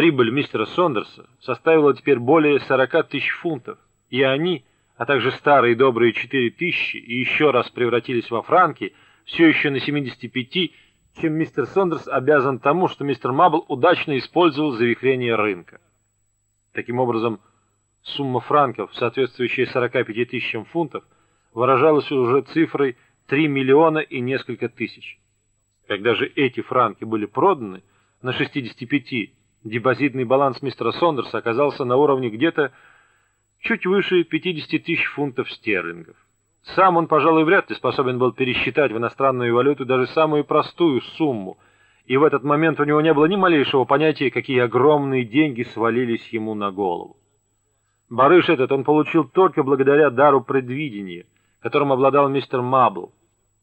Прибыль мистера Сондерса составила теперь более 40 тысяч фунтов, и они, а также старые добрые 4 тысячи, и еще раз превратились во франки, все еще на 75, чем мистер Сондерс обязан тому, что мистер Мабл удачно использовал завихрение рынка. Таким образом, сумма франков, соответствующая 45 тысячам фунтов, выражалась уже цифрой 3 миллиона и несколько тысяч. Когда же эти франки были проданы на 65, депозитный баланс мистера Сондерса оказался на уровне где-то чуть выше 50 тысяч фунтов стерлингов. Сам он, пожалуй, вряд ли способен был пересчитать в иностранную валюту даже самую простую сумму, и в этот момент у него не было ни малейшего понятия, какие огромные деньги свалились ему на голову. Барыш этот он получил только благодаря дару предвидения, которым обладал мистер Мабл.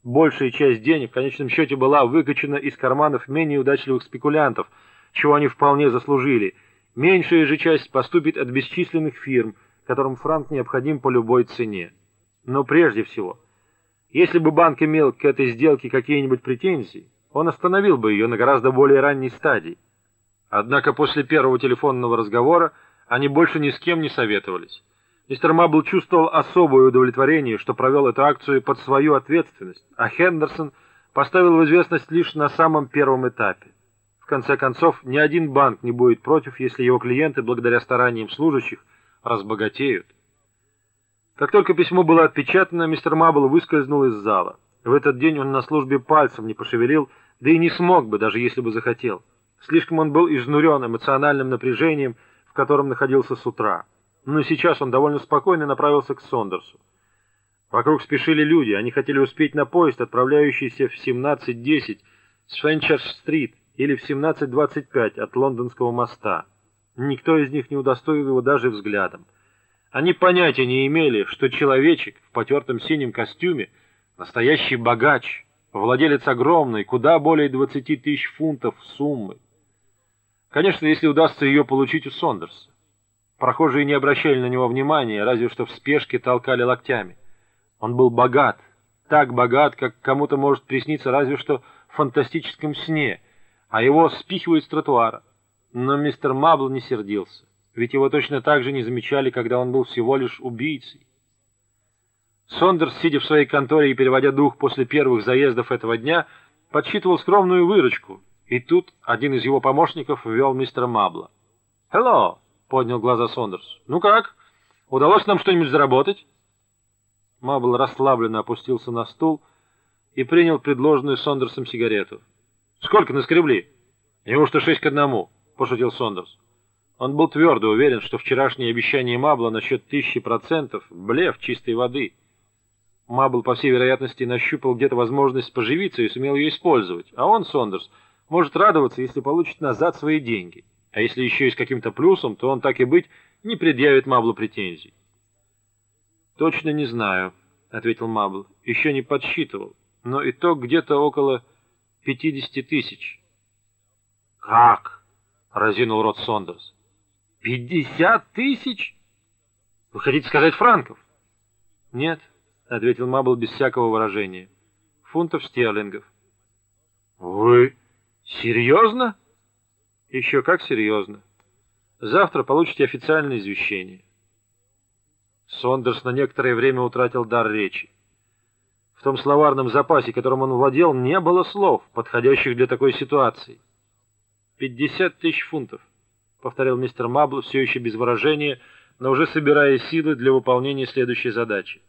Большая часть денег в конечном счете была выкачена из карманов менее удачливых спекулянтов, чего они вполне заслужили. Меньшая же часть поступит от бесчисленных фирм, которым франк необходим по любой цене. Но прежде всего, если бы банк имел к этой сделке какие-нибудь претензии, он остановил бы ее на гораздо более ранней стадии. Однако после первого телефонного разговора они больше ни с кем не советовались. Мистер Мабл чувствовал особое удовлетворение, что провел эту акцию под свою ответственность, а Хендерсон поставил в известность лишь на самом первом этапе. В конце концов, ни один банк не будет против, если его клиенты, благодаря стараниям служащих, разбогатеют. Как только письмо было отпечатано, мистер Мабл выскользнул из зала. В этот день он на службе пальцем не пошевелил, да и не смог бы, даже если бы захотел. Слишком он был изнурен эмоциональным напряжением, в котором находился с утра. Но сейчас он довольно спокойно направился к Сондерсу. Вокруг спешили люди, они хотели успеть на поезд, отправляющийся в 17.10 с Фенчерс-стрит или в 17.25 от Лондонского моста. Никто из них не удостоил его даже взглядом. Они понятия не имели, что человечек в потертом синем костюме — настоящий богач, владелец огромной, куда более 20 тысяч фунтов суммы. Конечно, если удастся ее получить у Сондерса. Прохожие не обращали на него внимания, разве что в спешке толкали локтями. Он был богат, так богат, как кому-то может присниться разве что в фантастическом сне, а его спихивают с тротуара. Но мистер Мабл не сердился ведь его точно так же не замечали, когда он был всего лишь убийцей. Сондерс, сидя в своей конторе и переводя дух после первых заездов этого дня, подсчитывал скромную выручку, и тут один из его помощников ввел мистера Мабла. «Хелло!» — поднял глаза Сондерс. «Ну как? Удалось нам что-нибудь заработать?» Мабл расслабленно опустился на стул и принял предложенную Сондерсом сигарету. «Сколько наскребли?» «Неужто шесть к одному?» — пошутил Сондерс. Он был твердо уверен, что вчерашнее обещание Мабла насчет тысячи процентов — блеф чистой воды. Мабл, по всей вероятности, нащупал где-то возможность поживиться и сумел ее использовать, а он, Сондерс, может радоваться, если получит назад свои деньги. А если еще и с каким-то плюсом, то он, так и быть, не предъявит Маблу претензий. «Точно не знаю», — ответил Мабл. «Еще не подсчитывал, но итог где-то около пятидесяти тысяч». «Как?» — разинул рот Сондерс. «Пятьдесят тысяч? Вы хотите сказать франков?» «Нет», — ответил Мабл без всякого выражения. «Фунтов стерлингов». «Вы серьезно?» «Еще как серьезно. Завтра получите официальное извещение». Сондерс на некоторое время утратил дар речи. В том словарном запасе, которым он владел, не было слов, подходящих для такой ситуации. «Пятьдесят тысяч фунтов». — повторил мистер Мабл, все еще без выражения, но уже собирая силы для выполнения следующей задачи.